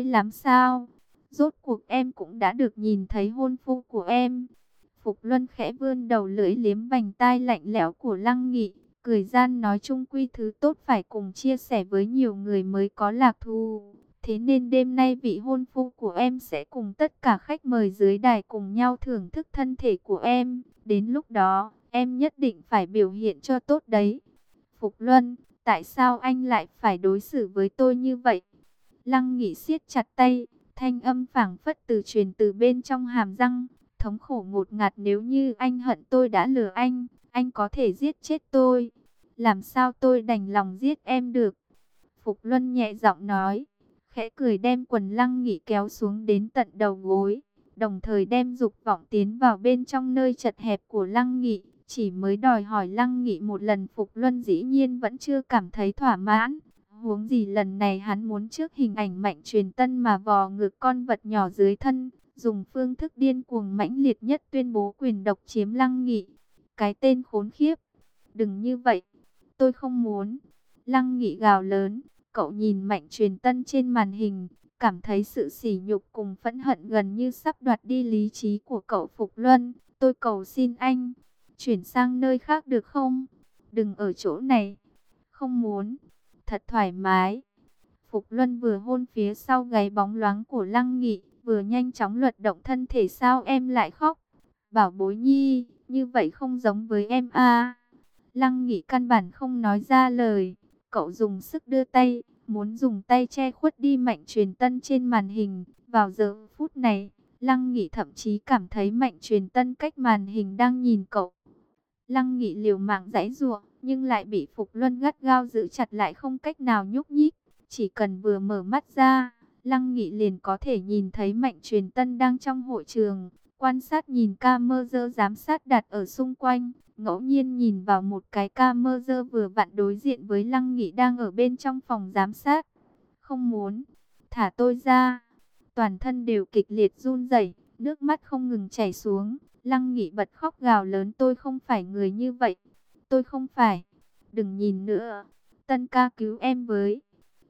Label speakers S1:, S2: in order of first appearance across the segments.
S1: vui lắm sao? Rốt cuộc em cũng đã được nhìn thấy hôn phu của em. Phục Luân khẽ vươn đầu lưỡi liếm vành tai lạnh lẽo của Lăng Nghị, cười gian nói chung quy thứ tốt phải cùng chia sẻ với nhiều người mới có lạc thu. Thế nên đêm nay vị hôn phu của em sẽ cùng tất cả khách mời dưới đài cùng nhau thưởng thức thân thể của em. Đến lúc đó, em nhất định phải biểu hiện cho tốt đấy. Phục Luân, tại sao anh lại phải đối xử với tôi như vậy? Lăng Nghị siết chặt tay, thanh âm phảng phất từ truyền từ bên trong hàm răng, thống khổ ngột ngạt nếu như anh hận tôi đã lừa anh, anh có thể giết chết tôi. Làm sao tôi đành lòng giết em được? Phục Luân nhẹ giọng nói, khẽ cười đem quần lăng nghỉ kéo xuống đến tận đầu gối, đồng thời đem dục vọng tiến vào bên trong nơi chật hẹp của lăng nghị. Chỉ mới đòi hỏi lăng nghị một lần Phục Luân dĩ nhiên vẫn chưa cảm thấy thỏa mãn. Huống gì lần này hắn muốn trước hình ảnh mạnh truyền tân mà vò ngược con vật nhỏ dưới thân, dùng phương thức điên cuồng mãnh liệt nhất tuyên bố quyền độc chiếm lăng nghị. Cái tên khốn khiếp. Đừng như vậy. Tôi không muốn. Lăng nghị gào lớn. Cậu nhìn mạnh truyền tân trên màn hình. Cảm thấy sự sỉ nhục cùng phẫn hận gần như sắp đoạt đi lý trí của cậu Phục Luân. Tôi cầu xin anh. Chuyển sang nơi khác được không? Đừng ở chỗ này. Không muốn. Thật thoải mái. Phục Luân vừa hôn phía sau gáy bóng loáng của Lăng Nghị vừa nhanh chóng luật động thân thể sao em lại khóc. Bảo bối nhi, như vậy không giống với em à. Lăng Nghị căn bản không nói ra lời. Cậu dùng sức đưa tay, muốn dùng tay che khuất đi mạnh truyền tân trên màn hình. Vào giờ phút này, Lăng Nghị thậm chí cảm thấy mạnh truyền tân cách màn hình đang nhìn cậu. Lăng Nghị liều mạng giãy giụa, nhưng lại bị Phục Luân gắt gao giữ chặt lại không cách nào nhúc nhích. Chỉ cần vừa mở mắt ra, Lăng Nghị liền có thể nhìn thấy Mạnh Truyền Tân đang trong hội trường, quan sát nhìn ca mơ dơ giám sát đặt ở xung quanh, ngẫu nhiên nhìn vào một cái ca mơ dơ vừa vặn đối diện với Lăng Nghị đang ở bên trong phòng giám sát. Không muốn, thả tôi ra. Toàn thân đều kịch liệt run rẩy, nước mắt không ngừng chảy xuống. Lăng Nghị bật khóc gào lớn tôi không phải người như vậy. Tôi không phải. Đừng nhìn nữa. Tân ca cứu em với.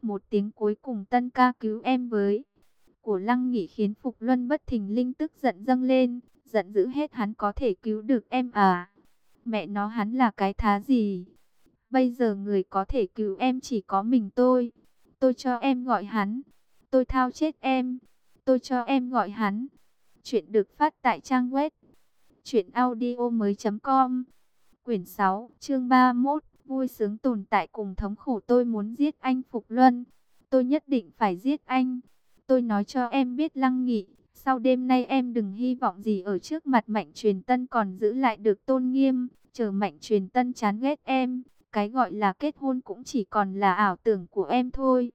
S1: Một tiếng cuối cùng tân ca cứu em với. Của Lăng nghỉ khiến Phục Luân bất thình linh tức giận dâng lên. Giận dữ hết hắn có thể cứu được em à. Mẹ nó hắn là cái thá gì. Bây giờ người có thể cứu em chỉ có mình tôi. Tôi cho em gọi hắn. Tôi thao chết em. Tôi cho em gọi hắn. Chuyện được phát tại trang web. Chuyện audio mới.com Quyển 6, chương 31 vui sướng tồn tại cùng thống khổ tôi muốn giết anh Phục Luân. Tôi nhất định phải giết anh. Tôi nói cho em biết lăng nghị. Sau đêm nay em đừng hy vọng gì ở trước mặt Mạnh Truyền Tân còn giữ lại được tôn nghiêm. Chờ Mạnh Truyền Tân chán ghét em. Cái gọi là kết hôn cũng chỉ còn là ảo tưởng của em thôi.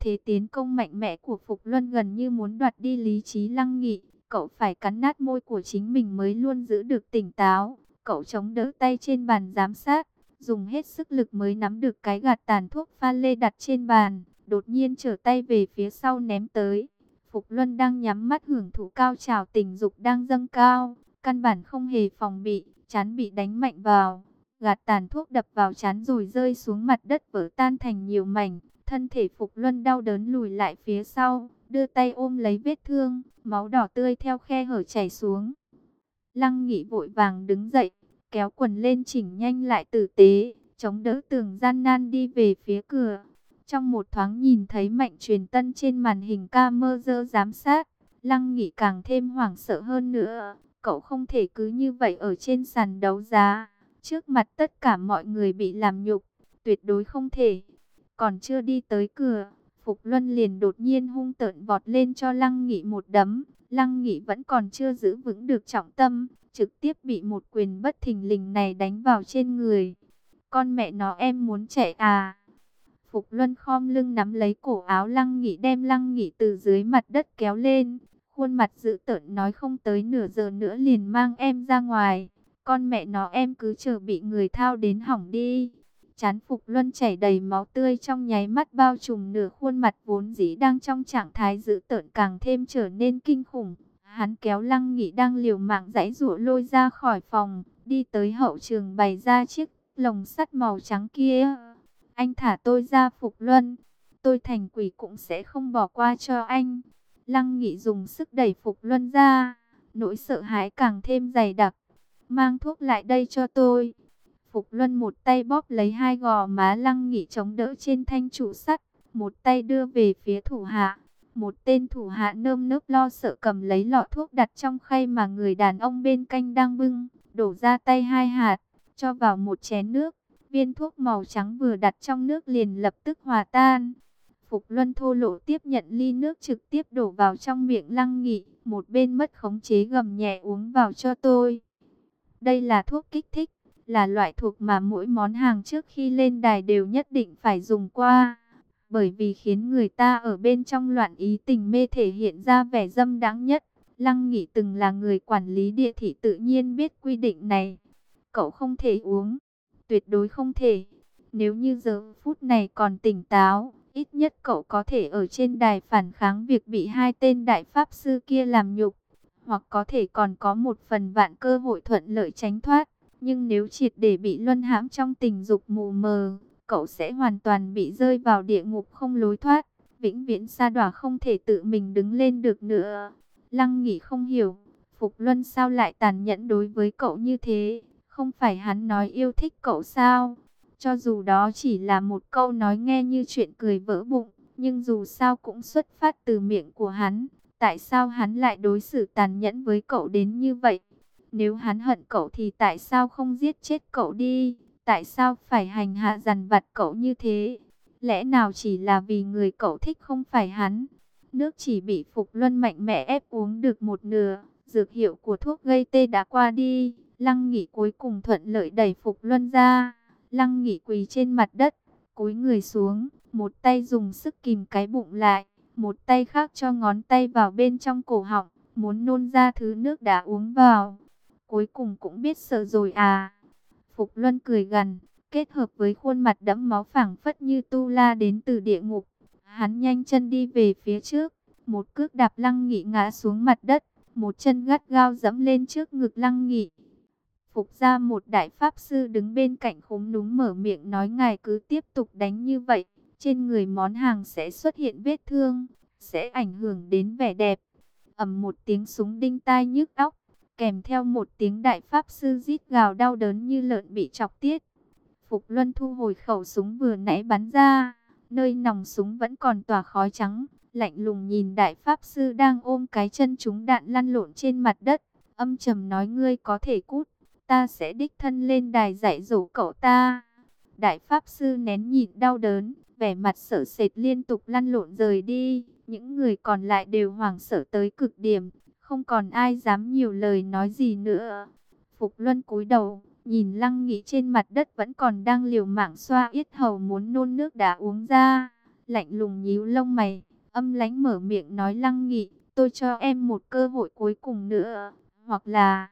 S1: Thế tiến công mạnh mẽ của Phục Luân gần như muốn đoạt đi lý trí lăng nghị. Cậu phải cắn nát môi của chính mình mới luôn giữ được tỉnh táo. Cậu chống đỡ tay trên bàn giám sát dùng hết sức lực mới nắm được cái gạt tàn thuốc pha lê đặt trên bàn, đột nhiên trở tay về phía sau ném tới. Phục Luân đang nhắm mắt hưởng thụ cao trào tình dục đang dâng cao, căn bản không hề phòng bị, chán bị đánh mạnh vào. Gạt tàn thuốc đập vào chán rồi rơi xuống mặt đất vỡ tan thành nhiều mảnh, thân thể Phục Luân đau đớn lùi lại phía sau, đưa tay ôm lấy vết thương, máu đỏ tươi theo khe hở chảy xuống. Lăng Nghị vội vàng đứng dậy, kéo quần lên chỉnh nhanh lại tử tế, chống đỡ tường gian nan đi về phía cửa. Trong một thoáng nhìn thấy mạnh truyền tân trên màn hình ca mơ dơ giám sát, lăng nghỉ càng thêm hoảng sợ hơn nữa. Cậu không thể cứ như vậy ở trên sàn đấu giá, trước mặt tất cả mọi người bị làm nhục, tuyệt đối không thể. Còn chưa đi tới cửa, Phục Luân liền đột nhiên hung tợn vọt lên cho Lăng Nghị một đấm. Lăng Nghị vẫn còn chưa giữ vững được trọng tâm, trực tiếp bị một quyền bất thình lình này đánh vào trên người. Con mẹ nó em muốn chạy à? Phục Luân khom lưng nắm lấy cổ áo Lăng Nghị đem Lăng Nghị từ dưới mặt đất kéo lên. Khuôn mặt dữ tợn nói không tới nửa giờ nữa liền mang em ra ngoài. Con mẹ nó em cứ chờ bị người thao đến hỏng đi. Chán Phục Luân chảy đầy máu tươi trong nháy mắt bao trùm nửa khuôn mặt vốn dĩ đang trong trạng thái dữ tợn càng thêm trở nên kinh khủng. Hắn kéo Lăng Nghị đang liều mạng giãy giụa lôi ra khỏi phòng, đi tới hậu trường bày ra chiếc lồng sắt màu trắng kia. Anh thả tôi ra Phục Luân. tôi thành quỷ cũng sẽ không bỏ qua cho anh. Lăng Nghị dùng sức đẩy Phục Luân ra, nỗi sợ hãi càng thêm dày đặc. Mang thuốc lại đây cho tôi. Phục Luân một tay bóp lấy hai gò má Lăng Nghị chống đỡ trên thanh trụ sắt, một tay đưa về phía thủ hạ. Một tên thủ hạ nơm nớp lo sợ cầm lấy lọ thuốc đặt trong khay mà người đàn ông bên canh đang bưng, đổ ra tay hai hạt, cho vào một chén nước. Viên thuốc màu trắng vừa đặt trong nước liền lập tức hòa tan. Phục Luân thô lộ tiếp nhận ly nước trực tiếp đổ vào trong miệng lăng nghị, một bên mất khống chế gầm nhẹ uống vào cho tôi. Đây là thuốc kích thích, là loại thuộc mà mỗi món hàng trước khi lên đài đều nhất định phải dùng qua. Bởi vì khiến người ta ở bên trong loạn ý tình mê thể hiện ra vẻ dâm đáng nhất. Lăng Nghị từng là người quản lý địa thị tự nhiên biết quy định này. Cậu không thể uống, tuyệt đối không thể. Nếu như giờ phút này còn tỉnh táo, ít nhất cậu có thể ở trên đài phản kháng việc bị hai tên đại pháp sư kia làm nhục, hoặc có thể còn có một phần vạn cơ hội thuận lợi tránh thoát. Nhưng nếu triệt để bị luân hãm trong tình dục mù mờ, cậu sẽ hoàn toàn bị rơi vào địa ngục không lối thoát, vĩnh viễn sa đọa không thể tự mình đứng lên được nữa. Lăng nghỉ không hiểu, Phục Luân sao lại tàn nhẫn đối với cậu như thế, không phải hắn nói yêu thích cậu sao? Cho dù đó chỉ là một câu nói nghe như chuyện cười vỡ bụng, nhưng dù sao cũng xuất phát từ miệng của hắn. Tại sao hắn lại đối xử tàn nhẫn với cậu đến như vậy? Nếu hắn hận cậu thì tại sao không giết chết cậu đi? Tại sao phải hành hạ dằn vặt cậu như thế? Lẽ nào chỉ là vì người cậu thích không phải hắn? Nước chỉ bị Phục Luân mạnh mẽ ép uống được một nửa. Dược hiệu của thuốc gây tê đã qua đi. Lăng nghỉ cuối cùng thuận lợi đẩy Phục Luân ra. Lăng nghỉ quỳ trên mặt đất, cúi người xuống, một tay dùng sức kìm cái bụng lại, một tay khác cho ngón tay vào bên trong cổ họng, muốn nôn ra thứ nước đã uống vào. Cuối cùng cũng biết sợ rồi à. Phục Luân cười gần, kết hợp với khuôn mặt đẫm máu phảng phất như tu la đến từ địa ngục. Hắn nhanh chân đi về phía trước, một cước đạp lăng nghị ngã xuống mặt đất, một chân gắt gao dẫm lên trước ngực lăng nghị. Phục ra một đại pháp sư đứng bên cạnh khúm núm mở miệng nói ngài cứ tiếp tục đánh như vậy, trên người món hàng sẽ xuất hiện vết thương, sẽ ảnh hưởng đến vẻ đẹp. ầm một tiếng súng đinh tai nhức óc, kèm theo một tiếng đại pháp sư rít gào đau đớn như lợn bị chọc tiết. Phục Luân thu hồi khẩu súng vừa nãy bắn ra, nơi nòng súng vẫn còn tỏa khói trắng, lạnh lùng nhìn đại pháp sư đang ôm cái chân chúng đạn lăn lộn trên mặt đất, âm trầm nói ngươi có thể cút, ta sẽ đích thân lên đài dạy dỗ cậu ta. Đại pháp sư nén nhịn đau đớn, vẻ mặt sợ sệt liên tục lăn lộn rời đi, những người còn lại đều hoảng sợ tới cực điểm, không còn ai dám nhiều lời nói gì nữa. Phục Luân cúi đầu, nhìn Lăng Nghị trên mặt đất vẫn còn đang liều mạng xoa yết hầu muốn nôn nước đã uống ra, lạnh lùng nhíu lông mày, âm lãnh mở miệng nói Lăng Nghị, tôi cho em một cơ hội cuối cùng nữa, hoặc là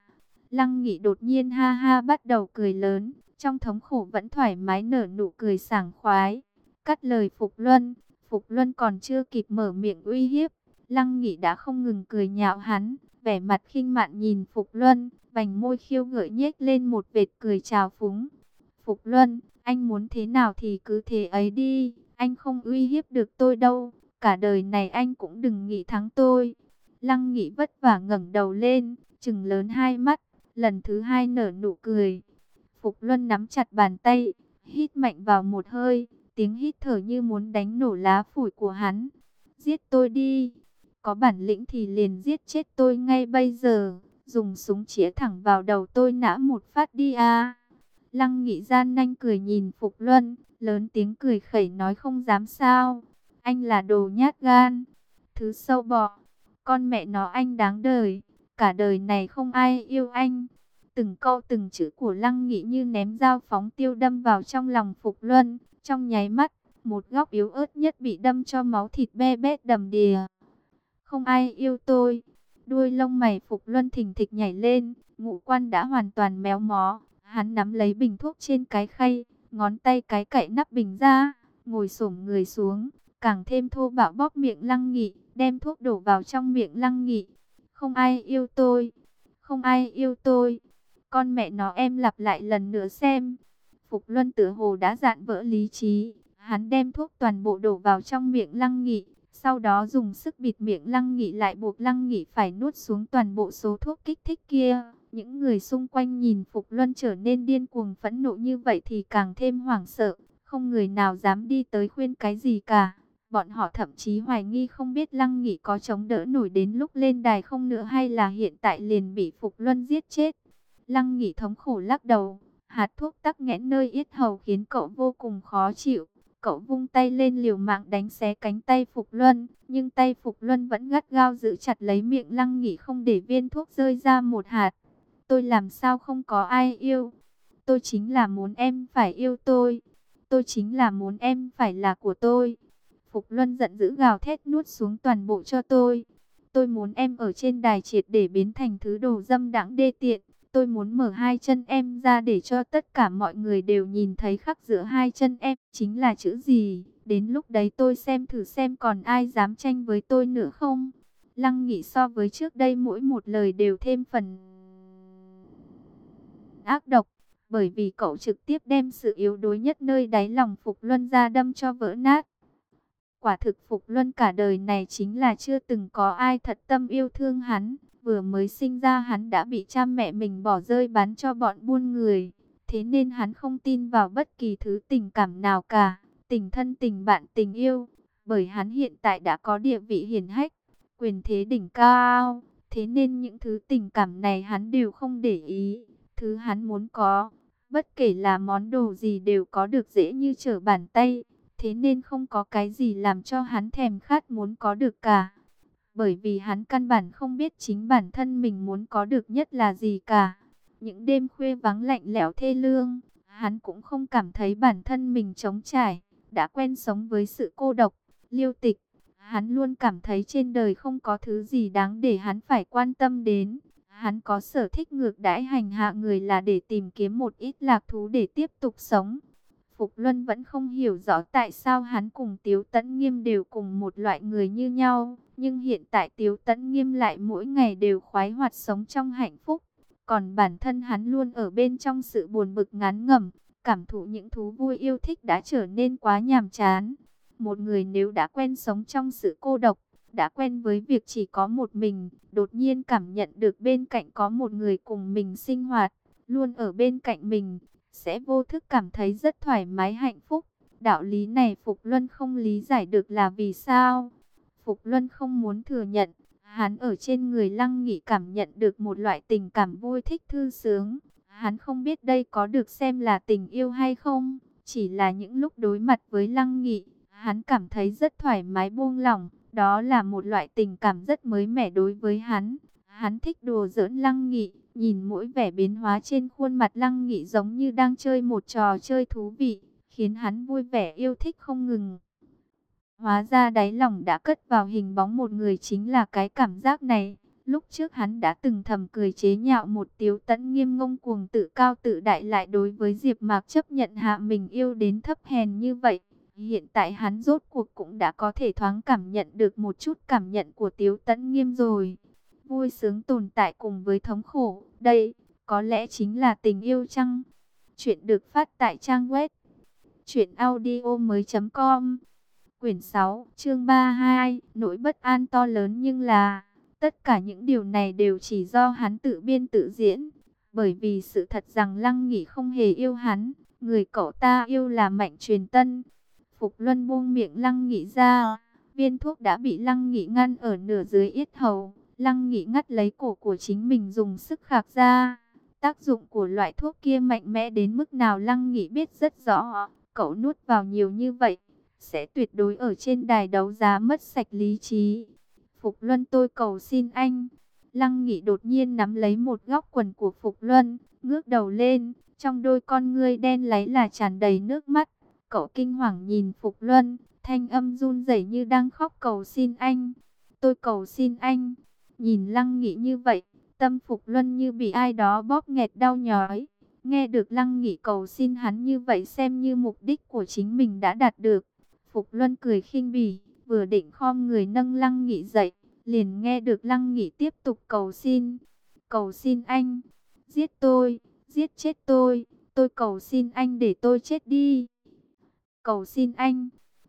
S1: Lăng Nghị đột nhiên ha ha bắt đầu cười lớn, trong thống khổ vẫn thoải mái nở nụ cười sảng khoái. Cắt lời Phục Luân, Phục Luân còn chưa kịp mở miệng uy hiếp, Lăng Nghị đã không ngừng cười nhạo hắn, vẻ mặt khinh mạn nhìn Phục Luân, vành môi khiêu gợi nhếch lên một vệt cười trào phúng. Phục Luân, anh muốn thế nào thì cứ thế ấy đi, anh không uy hiếp được tôi đâu, cả đời này anh cũng đừng nghĩ thắng tôi. Lăng Nghị vất vả ngẩng đầu lên, trừng lớn hai mắt, lần thứ hai nở nụ cười. Phục Luân nắm chặt bàn tay, hít mạnh vào một hơi, tiếng hít thở như muốn đánh nổ lá phổi của hắn. Giết tôi đi, có bản lĩnh thì liền giết chết tôi ngay bây giờ, dùng súng chĩa thẳng vào đầu tôi nã một phát đi a. Lăng Nghị gian nanh cười nhìn Phục Luân, lớn tiếng cười khẩy nói không dám sao, anh là đồ nhát gan, thứ sâu bọ, con mẹ nó anh đáng đời cả đời này không ai yêu anh. Từng câu từng chữ của Lăng Nghị như ném dao phóng tiêu đâm vào trong lòng Phục Luân, trong nháy mắt, một góc yếu ớt nhất bị đâm cho máu thịt be bét đầm đìa. Không ai yêu tôi. Đuôi lông mày Phục Luân thình thịch nhảy lên, ngũ quan đã hoàn toàn méo mó. Hắn nắm lấy bình thuốc trên cái khay, ngón tay cái cậy nắp bình ra, ngồi xổm người xuống, càng thêm thô bạo bóp miệng Lăng Nghị, đem thuốc đổ vào trong miệng Lăng Nghị. Không ai yêu tôi. Không ai yêu tôi. Con mẹ nó em lặp lại lần nữa xem. Phục Luân tử hồ đã dạn vỡ lý trí. Hắn đem thuốc toàn bộ đổ vào trong miệng Lăng Nghị, sau đó dùng sức bịt miệng Lăng Nghị lại buộc Lăng Nghị phải nuốt xuống toàn bộ số thuốc kích thích kia. Những người xung quanh nhìn Phục Luân trở nên điên cuồng phẫn nộ như vậy thì càng thêm hoảng sợ, không người nào dám đi tới khuyên cái gì cả. Bọn họ thậm chí hoài nghi không biết Lăng Nghị có chống đỡ nổi đến lúc lên đài không nữa hay là hiện tại liền bị Phục Luân giết chết. Lăng Nghị thống khổ lắc đầu, hạt thuốc tắc nghẽn nơi yết hầu khiến cậu vô cùng khó chịu. Cậu vung tay lên liều mạng đánh xé cánh tay Phục Luân, nhưng tay Phục Luân vẫn gắt gao giữ chặt lấy miệng Lăng Nghị không để viên thuốc rơi ra một hạt. Tôi làm sao không có ai yêu? Tôi chính là muốn em phải yêu tôi. Tôi chính là muốn em phải là của tôi. Phục Luân giận dữ gào thét nuốt xuống toàn bộ cho tôi. Tôi muốn em ở trên đài triệt để biến thành thứ đồ dâm đãng đê tiện. Tôi muốn mở hai chân em ra để cho tất cả mọi người đều nhìn thấy khắc giữa hai chân em, chính là chữ gì. Đến lúc đấy tôi xem thử xem còn ai dám tranh với tôi nữa không. Lăng nghĩ so với trước đây mỗi một lời đều thêm phần ác độc. Bởi vì cậu trực tiếp đem sự yếu đuối nhất nơi đáy lòng Phục Luân ra đâm cho vỡ nát. Quả thực Phục Luân cả đời này chính là chưa từng có ai thật tâm yêu thương hắn. Vừa mới sinh ra hắn đã bị cha mẹ mình bỏ rơi bán cho bọn buôn người. Thế nên hắn không tin vào bất kỳ thứ tình cảm nào cả. Tình thân, tình bạn, tình yêu. Bởi hắn hiện tại đã có địa vị hiển hách. Quyền thế đỉnh cao. Thế nên những thứ tình cảm này hắn đều không để ý. Thứ hắn muốn có. Bất kể là món đồ gì đều có được dễ như trở bàn tay. Thế nên không có cái gì làm cho hắn thèm khát muốn có được cả. Bởi vì hắn căn bản không biết chính bản thân mình muốn có được nhất là gì cả. Những đêm khuya vắng lạnh lẽo thê lương, hắn cũng không cảm thấy bản thân mình trống trải, đã quen sống với sự cô độc, liêu tịch. Hắn luôn cảm thấy trên đời không có thứ gì đáng để hắn phải quan tâm đến. Hắn có sở thích ngược đãi hành hạ người là để tìm kiếm một ít lạc thú để tiếp tục sống. Phục Luân vẫn không hiểu rõ tại sao hắn cùng Tiếu Tấn Nghiêm đều cùng một loại người như nhau. Nhưng hiện tại Tiếu Tấn Nghiêm lại mỗi ngày đều khoái hoạt sống trong hạnh phúc. Còn bản thân hắn luôn ở bên trong sự buồn bực ngán ngẩm, cảm thụ những thú vui yêu thích đã trở nên quá nhàm chán. Một người nếu đã quen sống trong sự cô độc, đã quen với việc chỉ có một mình, đột nhiên cảm nhận được bên cạnh có một người cùng mình sinh hoạt, luôn ở bên cạnh mình, sẽ vô thức cảm thấy rất thoải mái hạnh phúc. Đạo lý này Phục Luân không lý giải được là vì sao. Phục Luân không muốn thừa nhận, hắn ở trên người Lăng Nghị cảm nhận được một loại tình cảm vui thích thư sướng. Hắn không biết đây có được xem là tình yêu hay không, chỉ là những lúc đối mặt với Lăng Nghị, hắn cảm thấy rất thoải mái buông lỏng, đó là một loại tình cảm rất mới mẻ đối với hắn. Hắn thích đùa giỡn Lăng Nghị, nhìn mỗi vẻ biến hóa trên khuôn mặt Lăng Nghị giống như đang chơi một trò chơi thú vị, khiến hắn vui vẻ yêu thích không ngừng. Hóa ra đáy lòng đã cất vào hình bóng một người chính là cái cảm giác này. Lúc trước hắn đã từng thầm cười chế nhạo một tiếu tẫn nghiêm ngông cuồng tự cao tự đại lại đối với Diệp Mạc chấp nhận hạ mình yêu đến thấp hèn như vậy. Hiện tại hắn rốt cuộc cũng đã có thể thoáng cảm nhận được một chút cảm nhận của tiếu tẫn nghiêm rồi. Vui sướng tồn tại cùng với thống khổ, đây có lẽ chính là tình yêu chăng? Chuyện được phát tại trang web chuyện audio mới.com Quyển 6, chương 32, nỗi bất an to lớn nhưng là, tất cả những điều này đều chỉ do hắn tự biên tự diễn. Bởi vì sự thật rằng Lăng Nghị không hề yêu hắn, người cậu ta yêu là Mạnh Truyền Tân. Phục Luân buông miệng Lăng Nghị ra, viên thuốc đã bị Lăng Nghị ngăn ở nửa dưới yết hầu. Lăng Nghị ngắt lấy cổ của chính mình dùng sức khạc ra. Tác dụng của loại thuốc kia mạnh mẽ đến mức nào Lăng Nghị biết rất rõ. Cậu nuốt vào nhiều như vậy, sẽ tuyệt đối ở trên đài đấu giá mất sạch lý trí. Phục Luân tôi cầu xin anh. Lăng Nghị đột nhiên nắm lấy một góc quần của Phục Luân, ngước đầu lên, trong đôi con ngươi đen láy là tràn đầy nước mắt. Cậu kinh hoàng nhìn Phục Luân, thanh âm run rẩy như đang khóc cầu xin anh. Tôi cầu xin anh. Nhìn Lăng Nghị như vậy, tâm Phục Luân như bị ai đó bóp nghẹt đau nhói. Nghe được Lăng Nghị cầu xin hắn như vậy xem như mục đích của chính mình đã đạt được. Phục Luân cười khinh bỉ, vừa định khom người nâng Lăng Nghị dậy, liền nghe được Lăng Nghị tiếp tục cầu xin. Cầu xin anh, giết tôi, giết chết tôi, tôi cầu xin anh để tôi chết đi. cầu xin anh.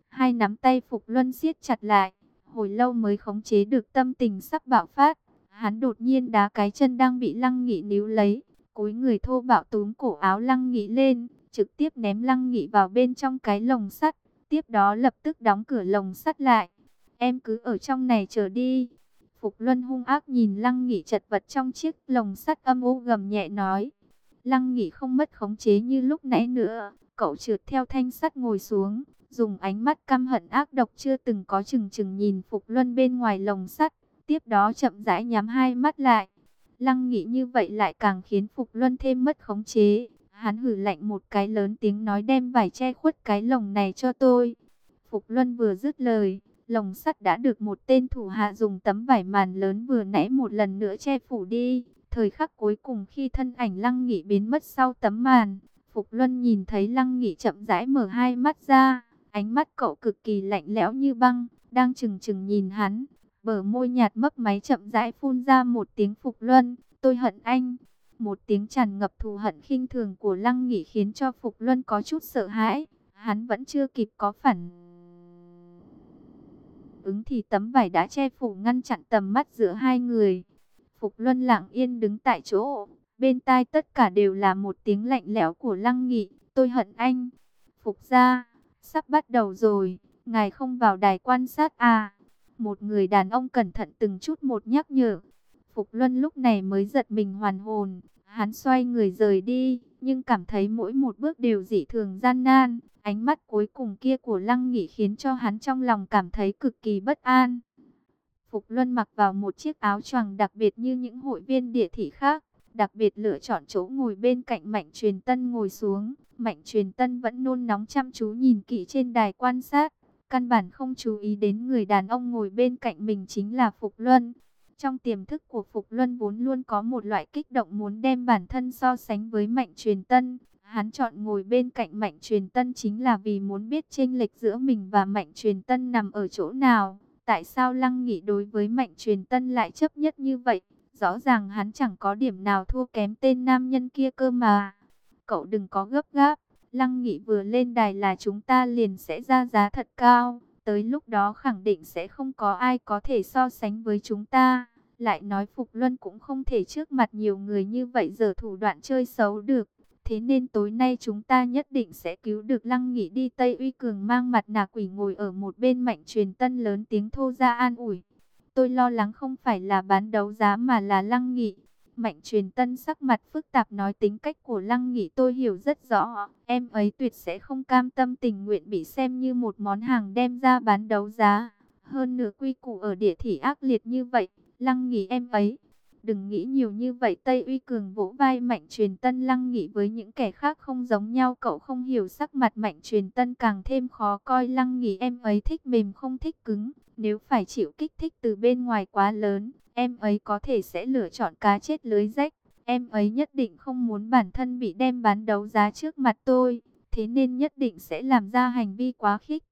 S1: Hai nắm tay Phục Luân siết chặt lại, hồi lâu mới khống chế được tâm tình sắp bạo phát. Hắn đột nhiên đá cái chân đang bị Lăng Nghị níu lấy, cúi người thô bạo túm cổ áo Lăng Nghị lên, trực tiếp ném Lăng Nghị vào bên trong cái lồng sắt, tiếp đó lập tức đóng cửa lồng sắt lại. Em cứ ở trong này chờ đi. Phục Luân hung ác nhìn Lăng Nghị chật vật trong chiếc lồng sắt âm u gầm nhẹ nói. Lăng Nghị không mất khống chế như lúc nãy nữa, cậu trượt theo thanh sắt ngồi xuống, dùng ánh mắt căm hận ác độc chưa từng có chừng chừng nhìn Phục Luân bên ngoài lồng sắt, tiếp đó chậm rãi nhắm hai mắt lại. Lăng Nghị như vậy lại càng khiến Phục Luân thêm mất khống chế. Hắn hử lạnh một cái lớn tiếng nói đem vải che khuất cái lồng này cho tôi. Phục Luân vừa dứt lời, lồng sắt đã được một tên thủ hạ dùng tấm vải màn lớn vừa nãy một lần nữa che phủ đi. Thời khắc cuối cùng khi thân ảnh Lăng Nghị biến mất sau tấm màn, Phục Luân nhìn thấy Lăng Nghị chậm rãi mở hai mắt ra, ánh mắt cậu cực kỳ lạnh lẽo như băng, đang chừng chừng nhìn hắn. Bờ môi nhạt mấp máy chậm rãi phun ra một tiếng Phục Luân, tôi hận anh. Một tiếng tràn ngập thù hận khinh thường của Lăng Nghị khiến cho Phục Luân có chút sợ hãi, hắn vẫn chưa kịp có phản ứng thì tấm vải đã che phủ ngăn chặn tầm mắt giữa hai người. Phục Luân lặng yên đứng tại chỗ, bên tai tất cả đều là một tiếng lạnh lẽo của Lăng Nghị, tôi hận anh. Phục gia, sắp bắt đầu rồi, ngài không vào đài quan sát à? Một người đàn ông cẩn thận từng chút một nhắc nhở. Phục Luân lúc này mới giật mình hoàn hồn, hắn xoay người rời đi, nhưng cảm thấy mỗi một bước đều dị thường gian nan. Ánh mắt cuối cùng kia của Lăng Nghị khiến cho hắn trong lòng cảm thấy cực kỳ bất an. Phục Luân mặc vào một chiếc áo choàng đặc biệt như những hội viên địa thị khác, đặc biệt lựa chọn chỗ ngồi bên cạnh Mạnh Truyền Tân ngồi xuống. Mạnh Truyền Tân vẫn nôn nóng chăm chú nhìn kỹ trên đài quan sát, căn bản không chú ý đến người đàn ông ngồi bên cạnh mình chính là Phục Luân. Trong tiềm thức của Phục Luân vốn luôn có một loại kích động muốn đem bản thân so sánh với Mạnh Truyền Tân, Hắn chọn ngồi bên cạnh Mạnh Truyền Tân chính là vì muốn biết chênh lệch giữa mình và Mạnh Truyền Tân nằm ở chỗ nào. Tại sao Lăng Nghị đối với Mạnh Truyền Tân lại chấp nhất như vậy? Rõ ràng hắn chẳng có điểm nào thua kém tên nam nhân kia cơ mà. Cậu đừng có gấp gáp. Lăng Nghị vừa lên đài là chúng ta liền sẽ ra giá thật cao. Tới lúc đó khẳng định sẽ không có ai có thể so sánh với chúng ta. Lại nói Phục Luân cũng không thể trước mặt nhiều người như vậy giờ thủ đoạn chơi xấu được. Thế nên tối nay chúng ta nhất định sẽ cứu được Lăng Nghị đi Tây Uy Cường mang mặt nạ quỷ ngồi ở một bên mạnh truyền tân lớn tiếng thô ra an ủi. Tôi lo lắng không phải là bán đấu giá mà là Lăng Nghị. Mạnh truyền tân sắc mặt phức tạp nói tính cách của Lăng nghỉ tôi hiểu rất rõ. Em ấy tuyệt sẽ không cam tâm tình nguyện bị xem như một món hàng đem ra bán đấu giá. Hơn nửa quy củ ở địa thị ác liệt như vậy, Lăng nghỉ em ấy Đừng nghĩ nhiều như vậy Tây Uy Cường vỗ vai Mạnh Truyền Tân lăng nghỉ với những kẻ khác không giống nhau Cậu không hiểu sắc mặt Mạnh Truyền Tân càng thêm khó coi lăng nghỉ em ấy thích mềm không thích cứng Nếu phải chịu kích thích từ bên ngoài quá lớn Em ấy có thể sẽ lựa chọn cá chết lưới rách Em ấy nhất định không muốn bản thân bị đem bán đấu giá trước mặt tôi, Thế nên nhất định sẽ làm ra hành vi quá khích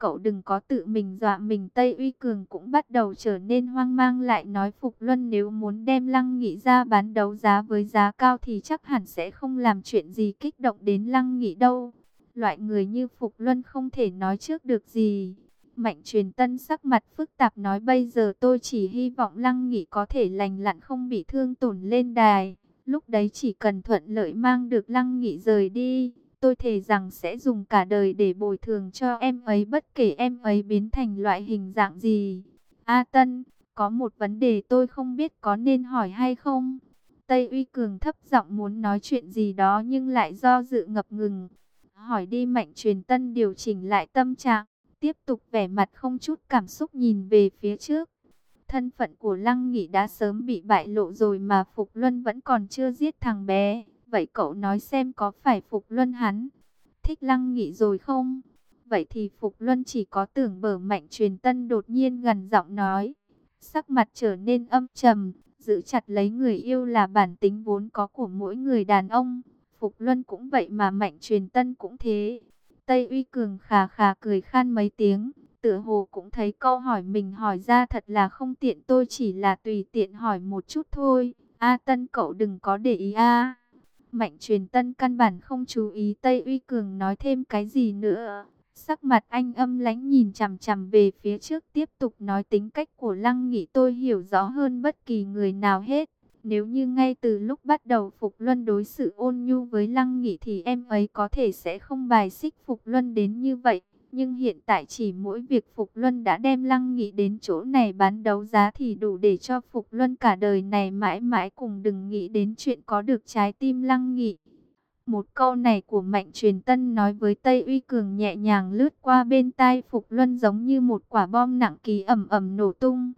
S1: cậu đừng có tự mình dọa mình, Tây Uy Cường cũng bắt đầu trở nên hoang mang, lại nói Phục Luân nếu muốn đem Lăng Nghị ra bán đấu giá với giá cao thì chắc hẳn sẽ không làm chuyện gì kích động đến Lăng Nghị đâu. Loại người như Phục Luân không thể nói trước được gì. Mạnh truyền tân sắc mặt phức tạp nói bây giờ tôi chỉ hy vọng Lăng Nghị có thể lành lặn không bị thương tổn lên đài. Lúc đấy chỉ cần thuận lợi mang được Lăng Nghị rời đi Tôi thề rằng sẽ dùng cả đời để bồi thường cho em ấy bất kể em ấy biến thành loại hình dạng gì. A Tân, có một vấn đề tôi không biết có nên hỏi hay không. Tây Uy Cường thấp giọng muốn nói chuyện gì đó nhưng lại do dự ngập ngừng. Hỏi đi mạnh truyền tân điều chỉnh lại tâm trạng, tiếp tục vẻ mặt không chút cảm xúc nhìn về phía trước. Thân phận của Lăng Nghị đã sớm bị bại lộ rồi mà Phục Luân vẫn còn chưa giết thằng bé. Vậy cậu nói xem có phải Phục Luân hắn thích Lăng Nghị rồi không? Vậy thì Phục Luân chỉ có tưởng bở mạnh truyền tân đột nhiên gần giọng nói. Sắc mặt trở nên âm trầm, giữ chặt lấy người yêu là bản tính vốn có của mỗi người đàn ông. Phục Luân cũng vậy mà mạnh truyền tân cũng thế. Tây Uy Cường khà khà cười khan mấy tiếng, tựa hồ cũng thấy câu hỏi mình hỏi ra thật là không tiện tôi chỉ là tùy tiện hỏi một chút thôi. A Tân cậu đừng có để ý a. Mạnh truyền tân căn bản không chú ý Tây Uy Cường nói thêm cái gì nữa. Sắc mặt anh âm lãnh nhìn chằm chằm về phía trước tiếp tục nói tính cách của Lăng Nghị tôi hiểu rõ hơn bất kỳ người nào hết. Nếu như ngay từ lúc bắt đầu Phục Luân đối xử ôn nhu với Lăng Nghị thì em ấy có thể sẽ không bài xích Phục Luân đến như vậy. Nhưng hiện tại chỉ mỗi việc Phục Luân đã đem Lăng Nghị đến chỗ này bán đấu giá thì đủ để cho Phục Luân cả đời này mãi mãi cùng đừng nghĩ đến chuyện có được trái tim Lăng Nghị. Một câu này của Mạnh Truyền Tân nói với Tây Uy Cường nhẹ nhàng lướt qua bên tai Phục Luân giống như một quả bom nặng ký ầm ầm nổ tung.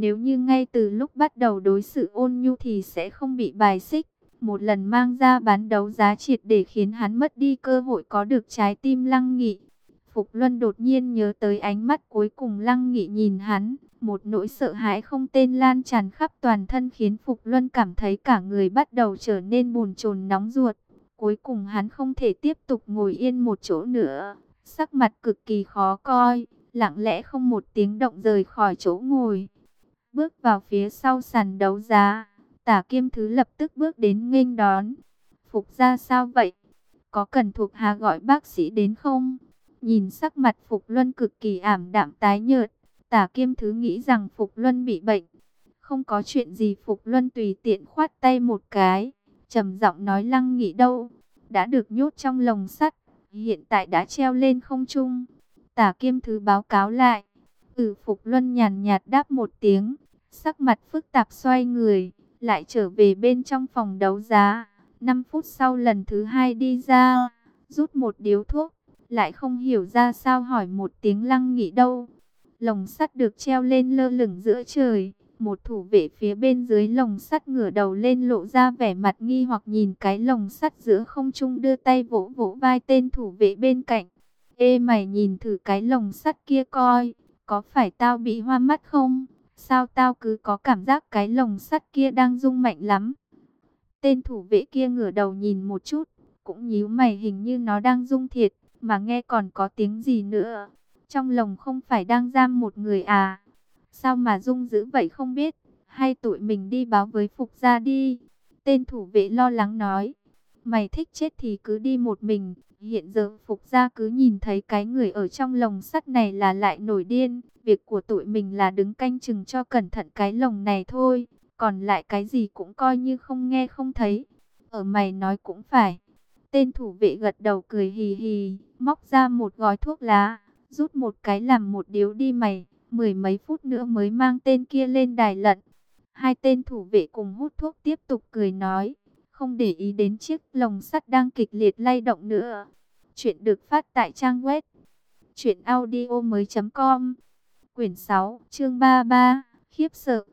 S1: Nếu như ngay từ lúc bắt đầu đối xử ôn nhu thì sẽ không bị bài xích. Một lần mang ra bán đấu giá triệt để khiến hắn mất đi cơ hội có được trái tim lăng nghị. Phục Luân đột nhiên nhớ tới ánh mắt cuối cùng lăng nghị nhìn hắn. Một nỗi sợ hãi không tên lan tràn khắp toàn thân khiến Phục Luân cảm thấy cả người bắt đầu trở nên bồn chồn nóng ruột. Cuối cùng hắn không thể tiếp tục ngồi yên một chỗ nữa. Sắc mặt cực kỳ khó coi, lặng lẽ không một tiếng động rời khỏi chỗ ngồi. Bước vào phía sau sàn đấu giá, tả kiêm thứ lập tức bước đến nghênh đón. Phục ra sao vậy? Có cần thuộc hạ gọi bác sĩ đến không? Nhìn sắc mặt Phục Luân cực kỳ ảm đạm tái nhợt, tả kiêm thứ nghĩ rằng Phục Luân bị bệnh. Không có chuyện gì Phục Luân tùy tiện khoát tay một cái, trầm giọng nói lăng nghị đâu, đã được nhốt trong lồng sắt, hiện tại đã treo lên không trung. Tả kiêm thứ báo cáo lại, ừ Phục Luân nhàn nhạt đáp một tiếng, sắc mặt phức tạp xoay người, lại trở về bên trong phòng đấu giá. 5 phút sau lần thứ hai đi ra, rút một điếu thuốc, lại không hiểu ra sao hỏi một tiếng lăng nghị đâu. Lồng sắt được treo lên lơ lửng giữa trời, một thủ vệ phía bên dưới lồng sắt ngửa đầu lên lộ ra vẻ mặt nghi hoặc nhìn cái lồng sắt giữa không trung đưa tay vỗ vỗ vai tên thủ vệ bên cạnh. Ê mày nhìn thử cái lồng sắt kia coi, có phải tao bị hoa mắt không? Sao tao cứ có cảm giác cái lồng sắt kia đang rung mạnh lắm? Tên thủ vệ kia ngửa đầu nhìn một chút, cũng nhíu mày hình như nó đang rung thiệt, mà nghe còn có tiếng gì nữa. Trong lồng không phải đang giam một người à? Sao mà rung dữ vậy không biết? Hay tụi mình đi báo với Phục gia đi? Tên thủ vệ lo lắng nói. Mày thích chết thì cứ đi một mình. Hiện giờ Phục gia cứ nhìn thấy cái người ở trong lồng sắt này là lại nổi điên. Việc của tụi mình là đứng canh chừng cho cẩn thận cái lồng này thôi. Còn lại cái gì cũng coi như không nghe không thấy. Ở mày nói cũng phải. Tên thủ vệ gật đầu cười hì hì, móc ra một gói thuốc lá, rút một cái làm một điếu đi mày mười mấy phút nữa mới mang tên kia lên đài lận. Hai tên thủ vệ cùng hút thuốc tiếp tục cười nói, không để ý đến chiếc lồng sắt đang kịch liệt lay động nữa. Chuyện được phát tại trang web truyệnaudiomoi.com. Quyển 6, chương 33, khiếp sợ.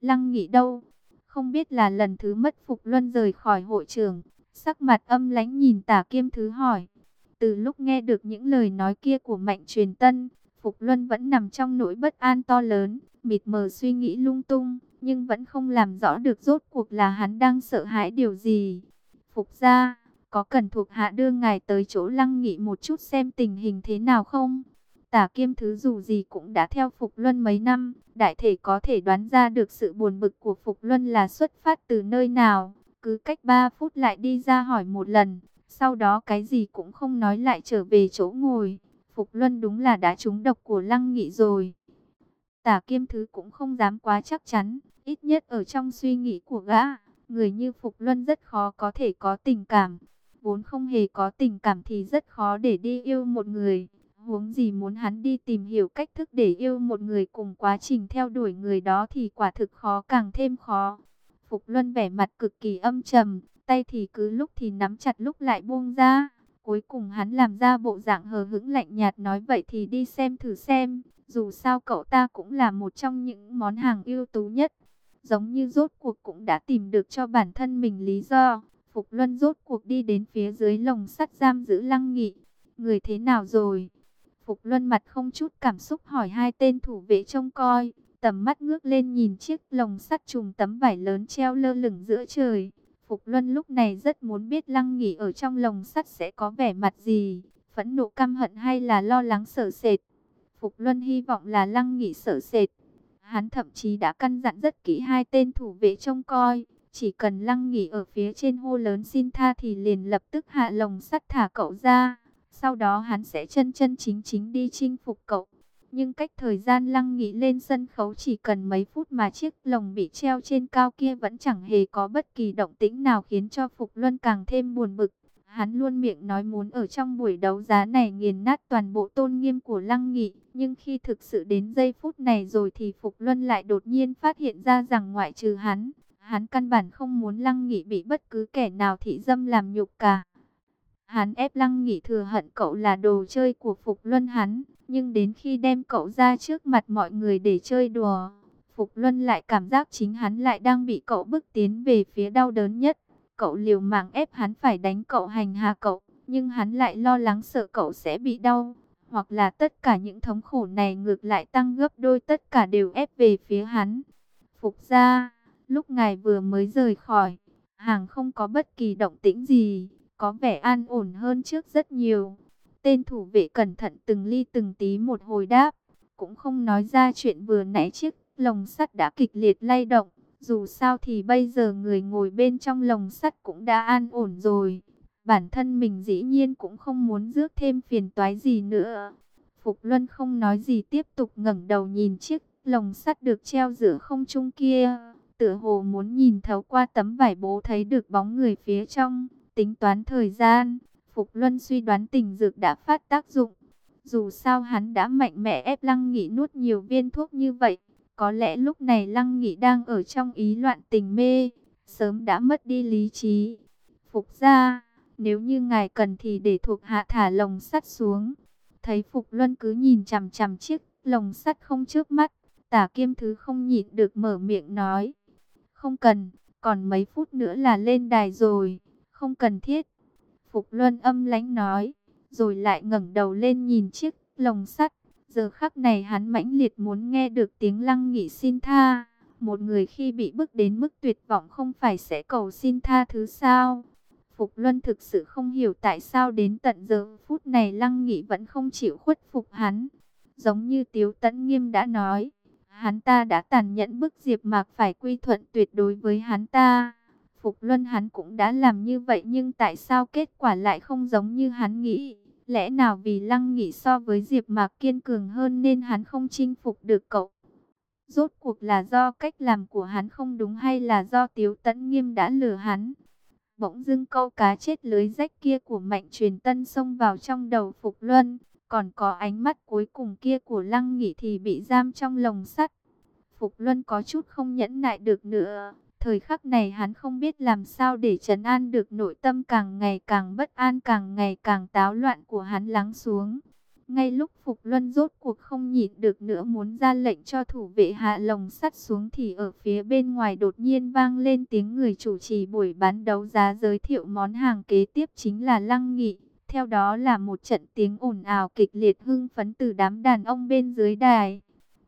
S1: Lăng Nghị đâu? Không biết là lần thứ mất Phục Luân rời khỏi hội trường, sắc mặt âm lãnh nhìn Tả Kiêm Thứ hỏi. Từ lúc nghe được những lời nói kia của Mạnh Truyền Tân, Phục Luân vẫn nằm trong nỗi bất an to lớn, mịt mờ suy nghĩ lung tung, nhưng vẫn không làm rõ được rốt cuộc là hắn đang sợ hãi điều gì. Phục ra, có cần thuộc hạ đưa ngài tới chỗ lăng nghị một chút xem tình hình thế nào không? Tả kiêm thứ dù gì cũng đã theo Phục Luân mấy năm, đại thể có thể đoán ra được sự buồn bực của Phục Luân là xuất phát từ nơi nào. Cứ cách 3 phút lại đi ra hỏi một lần, sau đó cái gì cũng không nói lại trở về chỗ ngồi. Phục Luân đúng là đã trúng độc của Lăng Nghị rồi. Tả Kiêm Thứ cũng không dám quá chắc chắn, ít nhất ở trong suy nghĩ của gã, người như Phục Luân rất khó có thể có tình cảm. Vốn không hề có tình cảm thì rất khó để đi yêu một người. Huống gì muốn hắn đi tìm hiểu cách thức để yêu một người cùng quá trình theo đuổi người đó thì quả thực khó càng thêm khó. Phục Luân vẻ mặt cực kỳ âm trầm, tay thì cứ lúc thì nắm chặt lúc lại buông ra. Cuối cùng hắn làm ra bộ dạng hờ hững lạnh nhạt nói vậy thì đi xem thử xem. Dù sao cậu ta cũng là một trong những món hàng ưu tú nhất. Giống như rốt cuộc cũng đã tìm được cho bản thân mình lý do. Phục Luân rốt cuộc đi đến phía dưới lồng sắt giam giữ lăng nghị. Người thế nào rồi? Phục Luân mặt không chút cảm xúc hỏi hai tên thủ vệ trông coi. Tầm mắt ngước lên nhìn chiếc lồng sắt trùng tấm vải lớn treo lơ lửng giữa trời. Phục Luân lúc này rất muốn biết Lăng nghị ở trong lồng sắt sẽ có vẻ mặt gì, phẫn nộ căm hận hay là lo lắng sợ sệt. Phục Luân hy vọng là Lăng Nghị sợ sệt. Hắn thậm chí đã căn dặn rất kỹ hai tên thủ vệ trông coi, Chỉ cần lăng Nghị ở phía trên hô lớn xin tha thì liền lập tức hạ lồng sắt thả cậu ra. Sau đó hắn sẽ chân chân chính chính đi chinh phục cậu. Nhưng cách thời gian lăng Nghị lên sân khấu chỉ cần mấy phút mà chiếc lồng bị treo trên cao kia vẫn chẳng hề có bất kỳ động tĩnh nào khiến cho Phục Luân càng thêm buồn bực. Hắn luôn miệng nói muốn ở trong buổi đấu giá này nghiền nát toàn bộ tôn nghiêm của Lăng Nghị. Nhưng khi thực sự đến giây phút này rồi thì Phục Luân lại đột nhiên phát hiện ra rằng ngoại trừ hắn, hắn căn bản không muốn Lăng Nghị bị bất cứ kẻ nào thị dâm làm nhục cả. Hắn ép Lăng Nghị thừa hận cậu là đồ chơi của Phục Luân hắn, nhưng đến khi đem cậu ra trước mặt mọi người để chơi đùa, Phục Luân lại cảm giác chính hắn lại đang bị cậu bức tiến về phía đau đớn nhất. Cậu liều mạng ép hắn phải đánh cậu hành hạ cậu, nhưng hắn lại lo lắng sợ cậu sẽ bị đau. Hoặc là tất cả những thống khổ này ngược lại tăng gấp đôi tất cả đều ép về phía hắn. Phục ra, lúc ngài vừa mới rời khỏi, hàng không có bất kỳ động tĩnh gì, có vẻ an ổn hơn trước rất nhiều. Tên thủ vệ cẩn thận từng ly từng tí một hồi đáp, cũng không nói ra chuyện vừa nãy chiếc lồng sắt đã kịch liệt lay động. Dù sao thì bây giờ người ngồi bên trong lồng sắt cũng đã an ổn rồi. Bản thân mình dĩ nhiên cũng không muốn rước thêm phiền toái gì nữa. Phục Luân không nói gì tiếp tục ngẩng đầu nhìn chiếc lồng sắt được treo giữa không trung kia. Tựa hồ muốn nhìn thấu qua tấm vải bố thấy được bóng người phía trong. Tính toán thời gian, Phục Luân suy đoán tình dược đã phát tác dụng. Dù sao hắn đã mạnh mẽ ép Lăng Nghị nuốt nhiều viên thuốc như vậy. Có lẽ lúc này Lăng Nghị đang ở trong ý loạn tình mê, sớm đã mất đi lý trí. Phục ra, nếu như ngài cần thì để thuộc hạ thả lồng sắt xuống. Thấy Phục Luân cứ nhìn chằm chằm chiếc lồng sắt không trước mắt, tả kiêm thứ không nhịn được mở miệng nói. Không cần, còn mấy phút nữa là lên đài rồi, không cần thiết. Phục Luân âm lãnh nói, rồi lại ngẩng đầu lên nhìn chiếc lồng sắt. Giờ khắc này hắn mãnh liệt muốn nghe được tiếng lăng nghị xin tha. Một người khi bị bức đến mức tuyệt vọng không phải sẽ cầu xin tha thứ sao? Phục Luân thực sự không hiểu tại sao đến tận giờ phút này lăng nghị vẫn không chịu khuất phục hắn. Giống như Tiếu Tấn Nghiêm đã nói, hắn ta đã tàn nhẫn bức Diệp Mạc phải quy thuận tuyệt đối với hắn ta. Phục Luân hắn cũng đã làm như vậy nhưng tại sao kết quả lại không giống như hắn nghĩ? Lẽ nào vì Lăng Nghị so với Diệp Mạc kiên cường hơn nên hắn không chinh phục được cậu? Rốt cuộc là do cách làm của hắn không đúng hay là do Tiếu Tấn Nghiêm đã lừa hắn? Bỗng dưng câu cá chết lưới rách kia của Mạnh Truyền Tân xông vào trong đầu Phục Luân, còn có ánh mắt cuối cùng kia của Lăng Nghị thì bị giam trong lồng sắt. Phục Luân có chút không nhẫn nại được nữa, Thời khắc này hắn không biết làm sao để trấn an được nội tâm càng ngày càng bất an, càng ngày càng táo loạn của hắn lắng xuống. Ngay lúc Phục Luân rốt cuộc không nhịn được nữa muốn ra lệnh cho thủ vệ hạ lồng sắt xuống thì ở phía bên ngoài đột nhiên vang lên tiếng người chủ trì buổi bán đấu giá giới thiệu món hàng kế tiếp chính là Lăng Nghị. Theo đó là một trận tiếng ồn ào kịch liệt hưng phấn từ đám đàn ông bên dưới đài.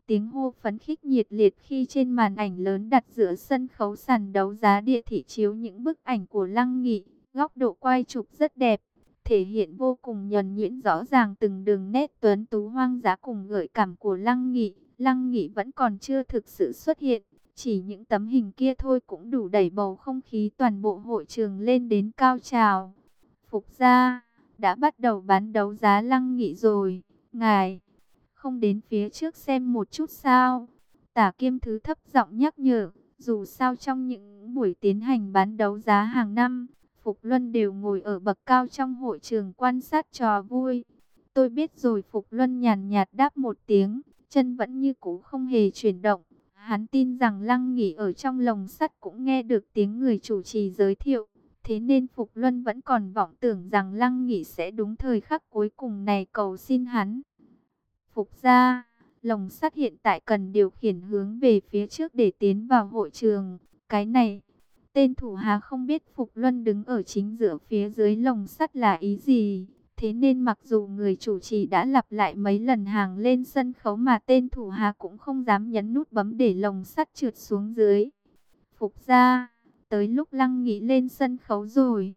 S1: Tiếng hô phấn khích nhiệt liệt khi trên màn ảnh lớn đặt giữa sân khấu sàn đấu giá địa thị chiếu những bức ảnh của Lăng Nghị. Góc độ quay chụp rất đẹp, thể hiện vô cùng nhuần nhuyễn rõ ràng từng đường nét tuấn tú hoang dã cùng gợi cảm của Lăng Nghị. Lăng Nghị vẫn còn chưa thực sự xuất hiện, chỉ những tấm hình kia thôi cũng đủ đẩy bầu không khí toàn bộ hội trường lên đến cao trào. Phục gia đã bắt đầu bán đấu giá Lăng Nghị rồi, ngài không đến phía trước xem một chút sao? Tả kiêm thứ thấp giọng nhắc nhở, dù sao trong những buổi tiến hành bán đấu giá hàng năm, Phục Luân đều ngồi ở bậc cao trong hội trường quan sát trò vui. Tôi biết rồi Phục Luân nhàn nhạt đáp một tiếng, chân vẫn như cũ không hề chuyển động. Hắn tin rằng Lăng Nghỉ ở trong lồng sắt cũng nghe được tiếng người chủ trì giới thiệu. Thế nên Phục Luân vẫn còn vọng tưởng rằng Lăng Nghỉ sẽ đúng thời khắc cuối cùng này cầu xin hắn. Phục ra, lồng sắt hiện tại cần điều khiển hướng về phía trước để tiến vào hội trường. Cái này, tên thủ hà không biết Phục Luân đứng ở chính giữa phía dưới lồng sắt là ý gì. Thế nên mặc dù người chủ trì đã lặp lại mấy lần hàng lên sân khấu mà tên thủ hà cũng không dám nhấn nút bấm để lồng sắt trượt xuống dưới. Phục ra, tới lúc lăng nghĩ lên sân khấu rồi.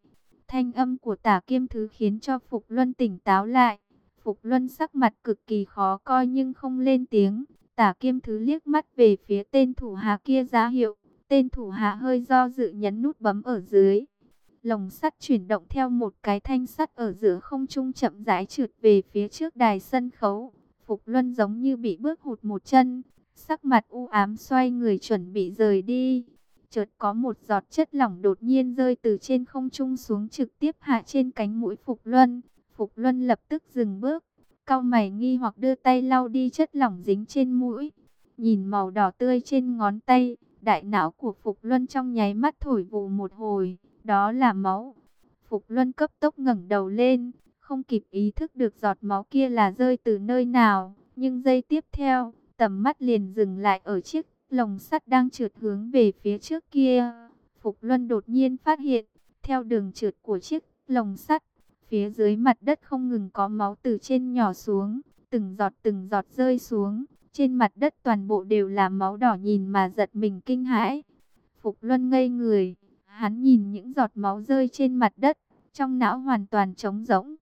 S1: Thanh âm của tả kiêm thứ khiến cho Phục Luân tỉnh táo lại. Phục Luân sắc mặt cực kỳ khó coi nhưng không lên tiếng. Tả kiêm thứ liếc mắt về phía tên thủ hạ kia giá hiệu. Tên thủ hạ hơi do dự nhấn nút bấm ở dưới. Lồng sắt chuyển động theo một cái thanh sắt ở giữa không trung chậm rãi trượt về phía trước đài sân khấu. Phục Luân giống như bị bước hụt một chân, sắc mặt u ám xoay người chuẩn bị rời đi. Chợt có một giọt chất lỏng đột nhiên rơi từ trên không trung xuống trực tiếp hạ trên cánh mũi Phục Luân. Phục Luân lập tức dừng bước, cau mày nghi hoặc đưa tay lau đi chất lỏng dính trên mũi. Nhìn màu đỏ tươi trên ngón tay, đại não của Phục Luân trong nháy mắt thổi vụ một hồi, đó là máu. Phục Luân cấp tốc ngẩng đầu lên, không kịp ý thức được giọt máu kia là rơi từ nơi nào, nhưng giây tiếp theo, tầm mắt liền dừng lại ở chiếc lồng sắt đang trượt hướng về phía trước kia. Phục Luân đột nhiên phát hiện, theo đường trượt của chiếc lồng sắt, phía dưới mặt đất không ngừng có máu từ trên nhỏ xuống, từng giọt từng giọt rơi xuống, trên mặt đất toàn bộ đều là máu đỏ nhìn mà giật mình kinh hãi. Phục Luân ngây người, hắn nhìn những giọt máu rơi trên mặt đất, trong não hoàn toàn trống rỗng.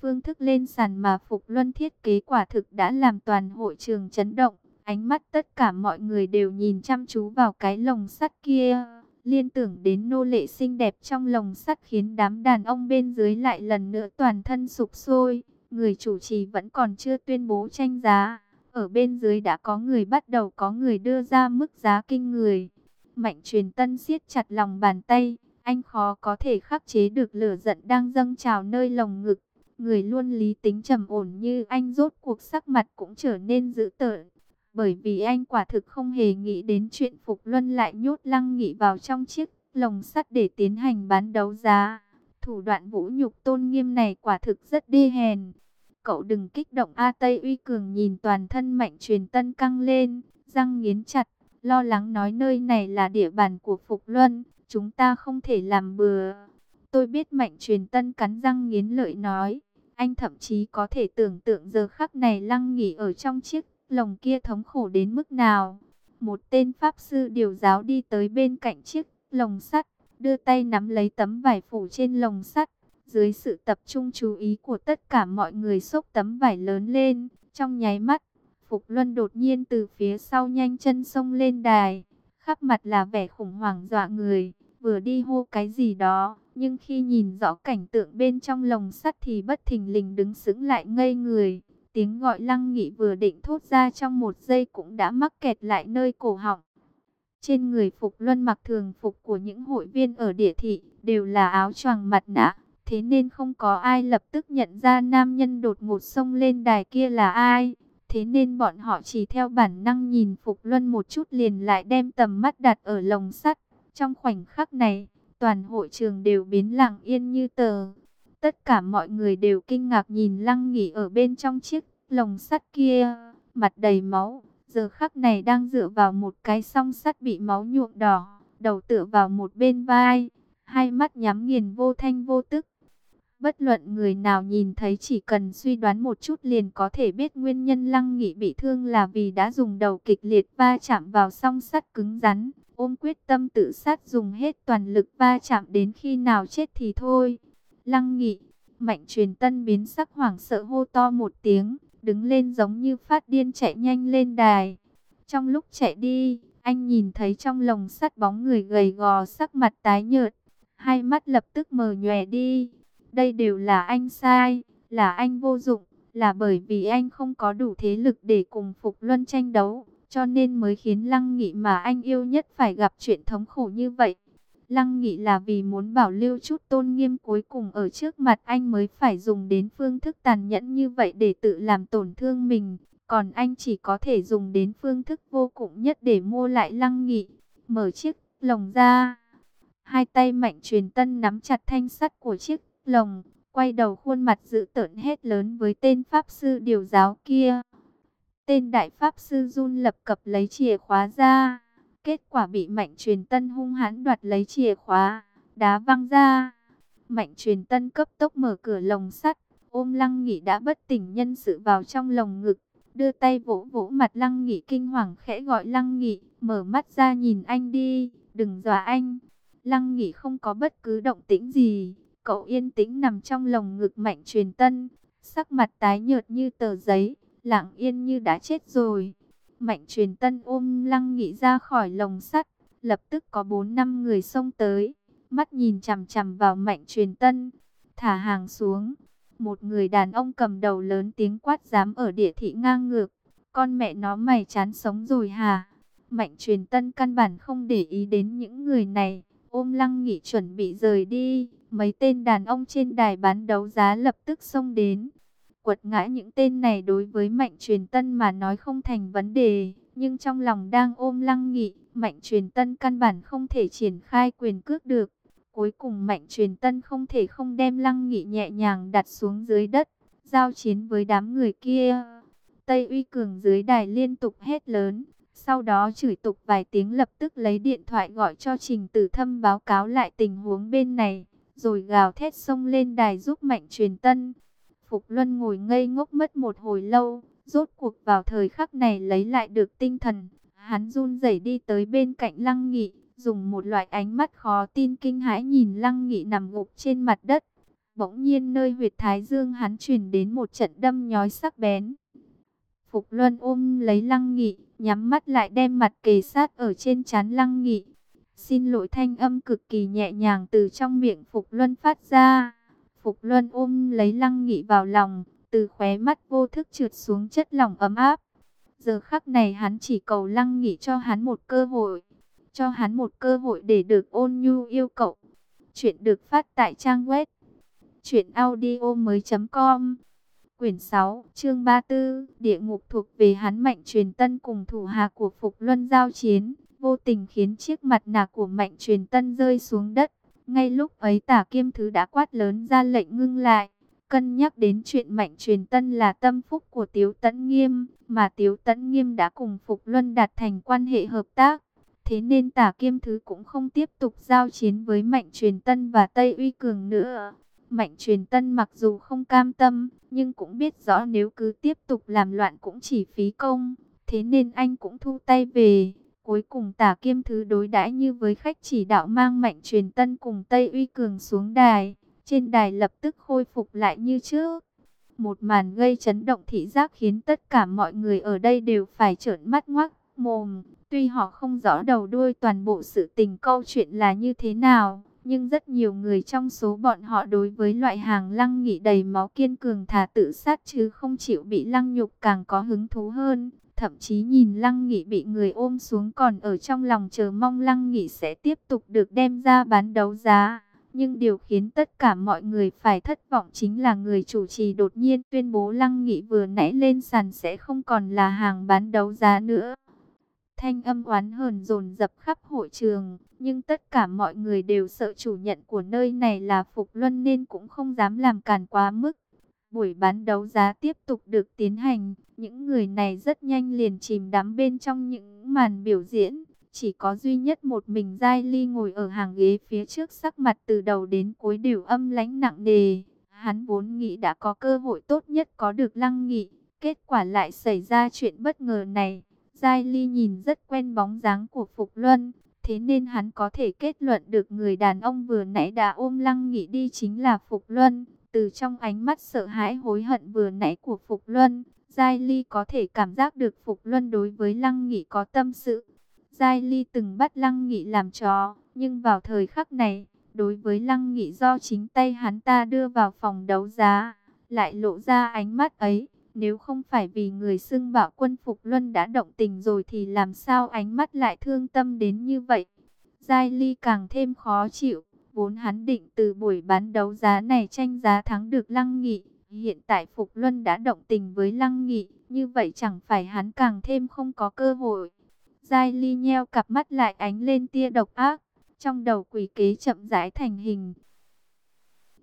S1: Phương thức lên sàn mà Phục Luân thiết kế quả thực đã làm toàn hội trường chấn động. Ánh mắt tất cả mọi người đều nhìn chăm chú vào cái lồng sắt kia. Liên tưởng đến nô lệ xinh đẹp trong lồng sắt khiến đám đàn ông bên dưới lại lần nữa toàn thân sụp sôi. Người chủ trì vẫn còn chưa tuyên bố tranh giá. Ở bên dưới đã có người bắt đầu có người đưa ra mức giá kinh người. Mạnh truyền tân siết chặt lòng bàn tay. Anh khó có thể khắc chế được lửa giận đang dâng trào nơi lồng ngực. Người luôn lý tính trầm ổn như anh rốt cuộc sắc mặt cũng trở nên dữ tợn. Bởi vì anh quả thực không hề nghĩ đến chuyện Phục Luân lại nhốt Lăng Nghị vào trong chiếc lồng sắt để tiến hành bán đấu giá. Thủ đoạn vũ nhục tôn nghiêm này quả thực rất đê hèn. Cậu đừng kích động A Tây Uy Cường nhìn toàn thân mạnh truyền tân căng lên, răng nghiến chặt, lo lắng nói nơi này là địa bàn của Phục Luân, chúng ta không thể làm bừa. Tôi biết mạnh truyền tân cắn răng nghiến lợi nói, anh thậm chí có thể tưởng tượng giờ khắc này lăng nghỉ ở trong chiếc lồng kia thống khổ đến mức nào. Một tên pháp sư điều giáo đi tới bên cạnh chiếc lồng sắt, đưa tay nắm lấy tấm vải phủ trên lồng sắt. Dưới sự tập trung chú ý của tất cả mọi người xốc tấm vải lớn lên, trong nháy mắt, Phục Luân đột nhiên từ phía sau nhanh chân xông lên đài, khắp mặt là vẻ khủng hoảng dọa người, vừa đi hô cái gì đó, nhưng khi nhìn rõ cảnh tượng bên trong lồng sắt thì bất thình lình đứng sững lại ngây người. Tiếng gọi lăng nghị vừa định thốt ra trong một giây cũng đã mắc kẹt lại nơi cổ họng. Trên người Phục Luân mặc thường phục của những hội viên ở địa thị đều là áo choàng mặt nạ. Thế nên không có ai lập tức nhận ra nam nhân đột ngột xông lên đài kia là ai. Thế nên bọn họ chỉ theo bản năng nhìn Phục Luân một chút liền lại đem tầm mắt đặt ở lồng sắt. Trong khoảnh khắc này, toàn hội trường đều biến lặng yên như tờ. Tất cả mọi người đều kinh ngạc nhìn Lăng Nghỉ ở bên trong chiếc lồng sắt kia, mặt đầy máu, giờ khắc này đang dựa vào một cái song sắt bị máu nhuộm đỏ, đầu tựa vào một bên vai, hai mắt nhắm nghiền vô thanh vô tức. Bất luận người nào nhìn thấy chỉ cần suy đoán một chút liền có thể biết nguyên nhân Lăng Nghị bị thương là vì đã dùng đầu kịch liệt va chạm vào song sắt cứng rắn, ôm quyết tâm tự sát dùng hết toàn lực va chạm đến khi nào chết thì thôi. Lăng Nghị, Mạnh Truyền Tân biến sắc hoảng sợ hô to một tiếng, đứng lên giống như phát điên chạy nhanh lên đài. Trong lúc chạy đi, anh nhìn thấy trong lồng sắt bóng người gầy gò sắc mặt tái nhợt, hai mắt lập tức mờ nhòe đi. Đây đều là anh sai, là anh vô dụng, là bởi vì anh không có đủ thế lực để cùng Phục Luân tranh đấu, cho nên mới khiến Lăng Nghị mà anh yêu nhất phải gặp chuyện thống khổ như vậy. Lăng Nghị là vì muốn bảo lưu chút tôn nghiêm cuối cùng ở trước mặt anh mới phải dùng đến phương thức tàn nhẫn như vậy để tự làm tổn thương mình. Còn anh chỉ có thể dùng đến phương thức vô cùng nhất để mua lại Lăng Nghị. Mở chiếc lồng ra. Hai tay mạnh truyền tân nắm chặt thanh sắt của chiếc lồng. Quay đầu khuôn mặt dự tợn hết lớn với tên Pháp Sư điều giáo kia. Tên Đại Pháp Sư run lập cập lấy chìa khóa ra Kết quả bị Mạnh Truyền Tân hung hãn đoạt lấy chìa khóa, đá văng ra. Mạnh Truyền Tân cấp tốc mở cửa lồng sắt, ôm Lăng Nghị đã bất tỉnh nhân sự vào trong lồng ngực, đưa tay vỗ vỗ mặt Lăng Nghị kinh hoàng khẽ gọi Lăng Nghị, mở mắt ra nhìn anh đi, đừng dọa anh. Lăng Nghị không có bất cứ động tĩnh gì, cậu yên tĩnh nằm trong lồng ngực Mạnh Truyền Tân, sắc mặt tái nhợt như tờ giấy, lặng yên như đã chết rồi. Mạnh truyền tân ôm lăng nghị ra khỏi lồng sắt, lập tức có bốn năm người xông tới, mắt nhìn chằm chằm vào Mạnh Truyền Tân, thả hàng xuống. Một người đàn ông cầm đầu lớn tiếng quát dám ở địa thị ngang ngược, con mẹ nó mày chán sống rồi hà? Mạnh Truyền Tân căn bản không để ý đến những người này, ôm Lăng Nghị chuẩn bị rời đi. Mấy tên đàn ông trên đài bán đấu giá lập tức xông đến. Quật ngã những tên này đối với Mạnh Truyền Tân mà nói không thành vấn đề. Nhưng trong lòng đang ôm Lăng Nghị, Mạnh Truyền Tân căn bản không thể triển khai quyền cước được. Cuối cùng Mạnh Truyền Tân không thể không đem Lăng Nghị nhẹ nhàng đặt xuống dưới đất, giao chiến với đám người kia. Tây Uy Cường dưới đài liên tục hét lớn, sau đó chửi tục vài tiếng lập tức lấy điện thoại gọi cho Trình Tử Thâm báo cáo lại tình huống bên này rồi gào thét xông lên đài giúp Mạnh Truyền Tân. Phục Luân ngồi ngây ngốc mất một hồi lâu, rốt cuộc vào thời khắc này lấy lại được tinh thần. Hắn run rẩy đi tới bên cạnh Lăng Nghị, dùng một loại ánh mắt khó tin kinh hãi nhìn Lăng Nghị nằm gục trên mặt đất. Bỗng nhiên nơi huyệt thái dương hắn truyền đến một trận đâm nhói sắc bén. Phục Luân ôm lấy Lăng Nghị, nhắm mắt lại đem mặt kề sát ở trên trán Lăng Nghị. Xin lỗi thanh âm cực kỳ nhẹ nhàng từ trong miệng Phục Luân phát ra. Phục Luân ôm lấy Lăng Nghị vào lòng, từ khóe mắt vô thức trượt xuống chất lỏng ấm áp. Giờ khắc này hắn chỉ cầu Lăng Nghị cho hắn một cơ hội, cho hắn một cơ hội để được ôn nhu yêu cậu. Chuyện được phát tại trang web truyệnaudiomoi.com. Quyển 6, chương 34, địa ngục thuộc về hắn Mạnh Truyền Tân cùng thủ hạ của Phục Luân giao chiến vô tình khiến chiếc mặt nạ của Mạnh Truyền Tân rơi xuống đất. Ngay lúc ấy tả kiêm thứ đã quát lớn ra lệnh ngưng lại. Cân nhắc đến chuyện Mạnh Truyền Tân là tâm phúc của Tiếu Tấn Nghiêm, mà Tiếu Tấn Nghiêm đã cùng Phục Luân đạt thành quan hệ hợp tác. Thế nên tả kiêm thứ cũng không tiếp tục giao chiến với Mạnh Truyền Tân và Tây Uy Cường nữa. Mạnh Truyền Tân mặc dù không cam tâm, nhưng cũng biết rõ nếu cứ tiếp tục làm loạn cũng chỉ phí công. Thế nên anh cũng thu tay về, Cuối cùng tả kiêm thứ đối đãi như với khách chỉ đạo mang mạnh truyền tân cùng Tây Uy Cường xuống đài. Trên đài lập tức khôi phục lại như trước. Một màn gây chấn động thị giác khiến tất cả mọi người ở đây đều phải trợn mắt ngoác mồm. Tuy họ không rõ đầu đuôi toàn bộ sự tình câu chuyện là như thế nào, nhưng rất nhiều người trong số bọn họ đối với loại hàng lăng nghị đầy máu kiên cường thà tự sát chứ không chịu bị lăng nhục càng có hứng thú hơn. Thậm chí nhìn Lăng Nghị bị người ôm xuống còn ở trong lòng chờ mong Lăng Nghị sẽ tiếp tục được đem ra bán đấu giá. Nhưng điều khiến tất cả mọi người phải thất vọng chính là người chủ trì đột nhiên tuyên bố Lăng Nghị vừa nãy lên sàn sẽ không còn là hàng bán đấu giá nữa. Thanh âm oán hờn dồn dập khắp hội trường, nhưng tất cả mọi người đều sợ chủ nhận của nơi này là Phục Luân nên cũng không dám làm càn quá mức. Buổi bán đấu giá tiếp tục được tiến hành, những người này rất nhanh liền chìm đắm bên trong những màn biểu diễn. Chỉ có duy nhất một mình Giai Ly ngồi ở hàng ghế phía trước sắc mặt từ đầu đến cuối đều âm lãnh nặng nề. Hắn vốn nghĩ đã có cơ hội tốt nhất có được lăng nghị, kết quả lại xảy ra chuyện bất ngờ này. Giai Ly nhìn rất quen bóng dáng của Phục Luân, thế nên hắn có thể kết luận được người đàn ông vừa nãy đã ôm lăng nghị đi chính là Phục Luân. Từ trong ánh mắt sợ hãi hối hận vừa nãy của Phục Luân, Giai Ly có thể cảm giác được Phục Luân đối với Lăng Nghị có tâm sự. Giai Ly từng bắt Lăng Nghị làm chó, nhưng vào thời khắc này, đối với Lăng Nghị do chính tay hắn ta đưa vào phòng đấu giá, lại lộ ra ánh mắt ấy. Nếu không phải vì người xưng bảo quân Phục Luân đã động tình rồi thì làm sao ánh mắt lại thương tâm đến như vậy? Giai Ly càng thêm khó chịu, vốn hắn định từ buổi bán đấu giá này tranh giá thắng được Lăng Nghị. Hiện tại Phục Luân đã động tình với Lăng Nghị, như vậy chẳng phải hắn càng thêm không có cơ hội. Giai Ly nheo cặp mắt lại ánh lên tia độc ác, trong đầu quỷ kế chậm rãi thành hình.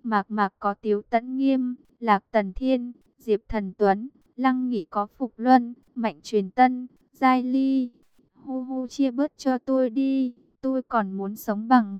S1: Mạc Mạc có Tiếu Tấn Nghiêm, Lạc Tần Thiên, Diệp Thần Tuấn, Lăng Nghị có Phục Luân, Mạnh Truyền Tân, Giai Ly. Hu hu chia bớt cho tôi đi, tôi còn muốn sống bằng.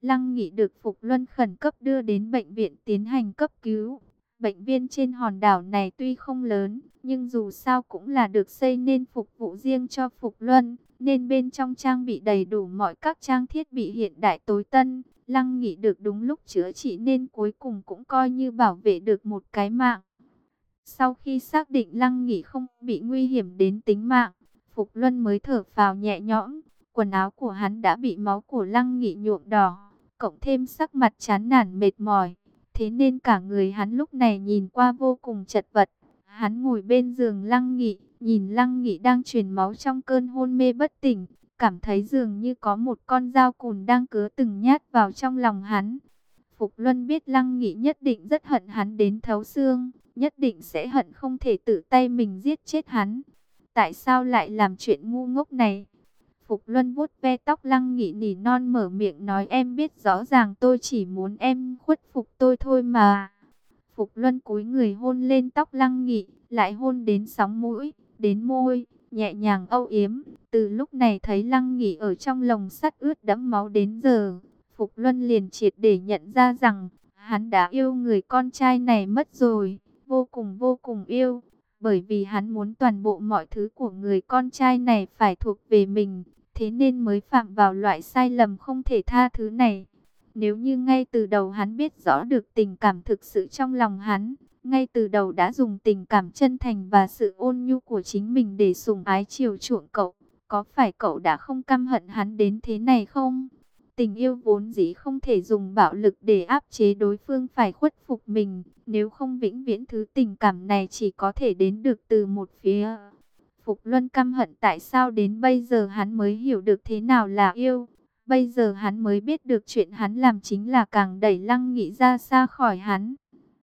S1: Lăng Nghị được Phục Luân khẩn cấp đưa đến bệnh viện tiến hành cấp cứu. Bệnh viện trên hòn đảo này tuy không lớn, nhưng dù sao cũng là được xây nên phục vụ riêng cho Phục Luân, nên bên trong trang bị đầy đủ mọi các trang thiết bị hiện đại tối tân. Lăng Nghị được đúng lúc chữa trị nên cuối cùng cũng coi như bảo vệ được một cái mạng. Sau khi xác định Lăng Nghị không bị nguy hiểm đến tính mạng, Phục Luân mới thở phào nhẹ nhõm. Quần áo của hắn đã bị máu của Lăng Nghị nhuộm đỏ, cộng thêm sắc mặt chán nản mệt mỏi. Thế nên cả người hắn lúc này nhìn qua vô cùng chật vật. Hắn ngồi bên giường Lăng Nghị, nhìn Lăng Nghị đang truyền máu trong cơn hôn mê bất tỉnh. Cảm thấy dường như có một con dao cùn đang cứa từng nhát vào trong lòng hắn. Phục Luân biết Lăng Nghị nhất định rất hận hắn đến thấu xương, nhất định sẽ hận không thể tự tay mình giết chết hắn. Tại sao lại làm chuyện ngu ngốc này? Phục Luân vuốt ve tóc Lăng Nghị nỉ non mở miệng nói em biết rõ ràng tôi chỉ muốn em khuất phục tôi thôi mà. Phục Luân cúi người hôn lên tóc Lăng Nghị, lại hôn đến sóng mũi, đến môi, nhẹ nhàng âu yếm. Từ lúc này thấy Lăng Nghị ở trong lồng sắt ướt đẫm máu đến giờ, Phục Luân liền triệt để nhận ra rằng, hắn đã yêu người con trai này mất rồi, vô cùng vô cùng yêu. Bởi vì hắn muốn toàn bộ mọi thứ của người con trai này phải thuộc về mình, thế nên mới phạm vào loại sai lầm không thể tha thứ này. Nếu như ngay từ đầu hắn biết rõ được tình cảm thực sự trong lòng hắn, ngay từ đầu đã dùng tình cảm chân thành và sự ôn nhu của chính mình để sùng ái chiều chuộng cậu, có phải cậu đã không căm hận hắn đến thế này không? Tình yêu vốn dĩ không thể dùng bạo lực để áp chế đối phương phải khuất phục mình, nếu không vĩnh viễn thứ tình cảm này chỉ có thể đến được từ một phía. Phục Luân căm hận tại sao đến bây giờ hắn mới hiểu được thế nào là yêu. Bây giờ hắn mới biết được chuyện hắn làm chính là càng đẩy Lăng Nghị ra xa khỏi hắn.